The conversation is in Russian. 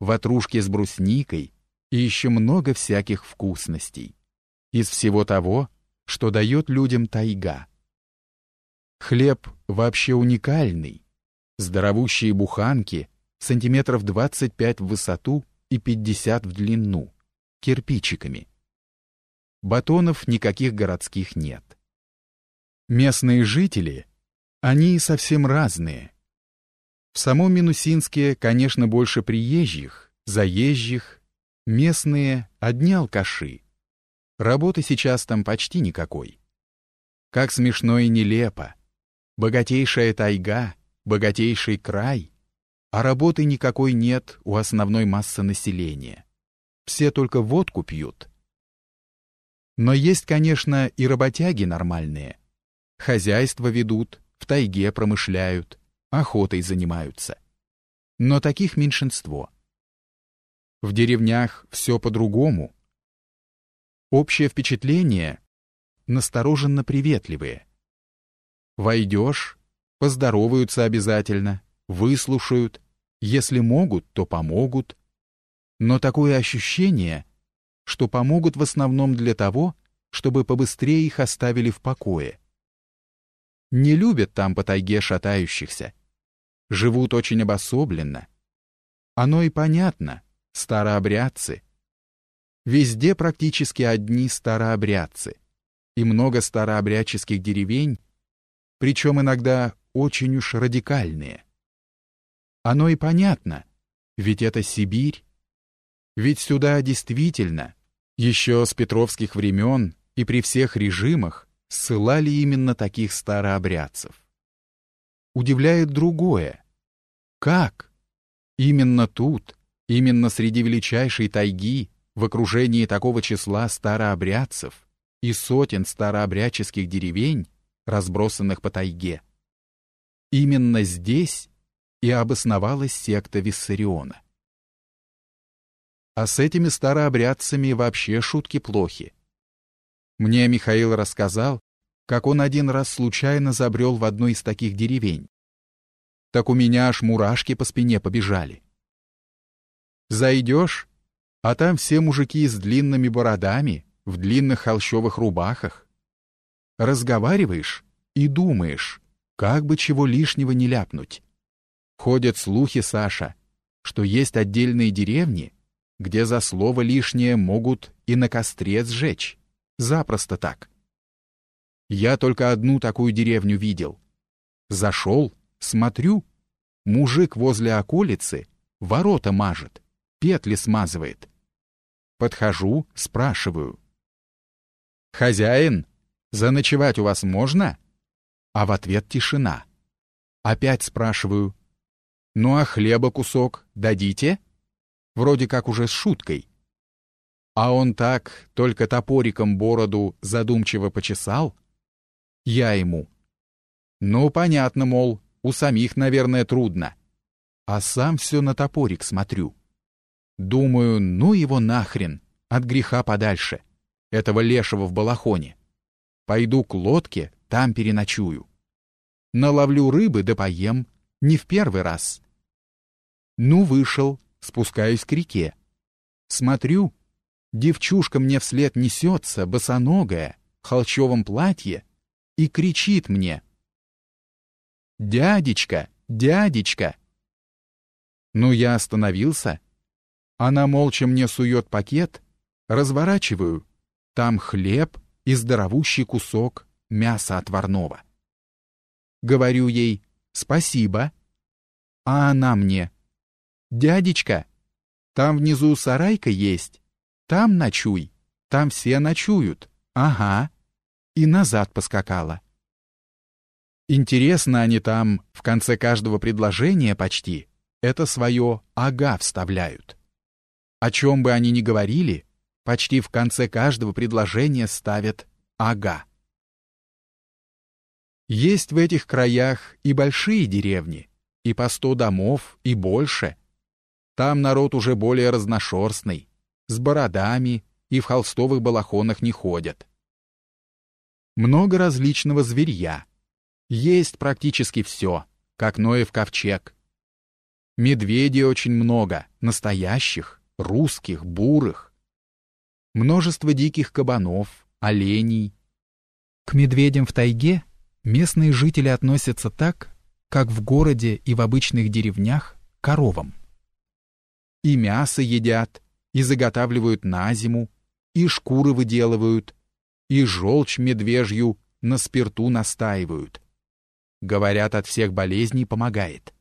ватрушки с брусникой и еще много всяких вкусностей. Из всего того, что дает людям тайга. Хлеб вообще уникальный. Здоровущие буханки, сантиметров 25 в высоту и 50 в длину, кирпичиками. Батонов никаких городских нет. Местные жители, они совсем разные. В самом Минусинске, конечно, больше приезжих, заезжих, местные — одни алкаши. Работы сейчас там почти никакой. Как смешно и нелепо. Богатейшая тайга, богатейший край, а работы никакой нет у основной массы населения. Все только водку пьют. Но есть, конечно, и работяги нормальные. Хозяйство ведут, в тайге промышляют, охотой занимаются. Но таких меньшинство. В деревнях все по-другому. Общее впечатление — настороженно приветливые. Войдешь, поздороваются обязательно, выслушают, если могут, то помогут. Но такое ощущение, что помогут в основном для того, чтобы побыстрее их оставили в покое. Не любят там по тайге шатающихся. Живут очень обособленно. Оно и понятно, старообрядцы. Везде практически одни старообрядцы. И много старообрядческих деревень, причем иногда очень уж радикальные. Оно и понятно, ведь это Сибирь. Ведь сюда действительно, еще с петровских времен и при всех режимах, ссылали именно таких старообрядцев. Удивляет другое. Как? Именно тут, именно среди величайшей тайги, в окружении такого числа старообрядцев и сотен старообрядческих деревень, разбросанных по тайге. Именно здесь и обосновалась секта Виссариона. А с этими старообрядцами вообще шутки плохи. Мне Михаил рассказал, как он один раз случайно забрел в одну из таких деревень. Так у меня аж мурашки по спине побежали. Зайдешь, а там все мужики с длинными бородами, в длинных холщовых рубахах. Разговариваешь и думаешь, как бы чего лишнего не ляпнуть. Ходят слухи, Саша, что есть отдельные деревни, где за слово лишнее могут и на костре сжечь. Запросто так. Я только одну такую деревню видел. Зашел, смотрю, мужик возле околицы ворота мажет, петли смазывает. Подхожу, спрашиваю. «Хозяин, заночевать у вас можно?» А в ответ тишина. Опять спрашиваю. «Ну а хлеба кусок дадите?» Вроде как уже с шуткой. А он так, только топориком бороду задумчиво почесал. Я ему. Ну, понятно, мол, у самих, наверное, трудно. А сам все на топорик смотрю. Думаю, ну его нахрен, от греха подальше, этого лешего в балахоне. Пойду к лодке, там переночую. Наловлю рыбы да поем, не в первый раз. Ну, вышел, спускаюсь к реке. Смотрю, Девчушка мне вслед несется, босоногая, в холчевом платье, и кричит мне. «Дядечка! Дядечка!» Ну, я остановился. Она молча мне сует пакет, разворачиваю. Там хлеб и здоровущий кусок мяса отварного. Говорю ей «Спасибо». А она мне «Дядечка, там внизу сарайка есть, там ночуй, там все ночуют. Ага. И назад поскакала. Интересно они там в конце каждого предложения почти это свое «ага» вставляют. О чем бы они ни говорили, почти в конце каждого предложения ставят «ага». Есть в этих краях и большие деревни, и по сто домов, и больше. Там народ уже более разношерстный с бородами и в холстовых балахонах не ходят. Много различного зверья. Есть практически все, как Ноев ковчег. Медведей очень много, настоящих, русских, бурых. Множество диких кабанов, оленей. К медведям в тайге местные жители относятся так, как в городе и в обычных деревнях к коровам. И мясо едят, и заготавливают на зиму, и шкуры выделывают, и желчь медвежью на спирту настаивают. Говорят, от всех болезней помогает.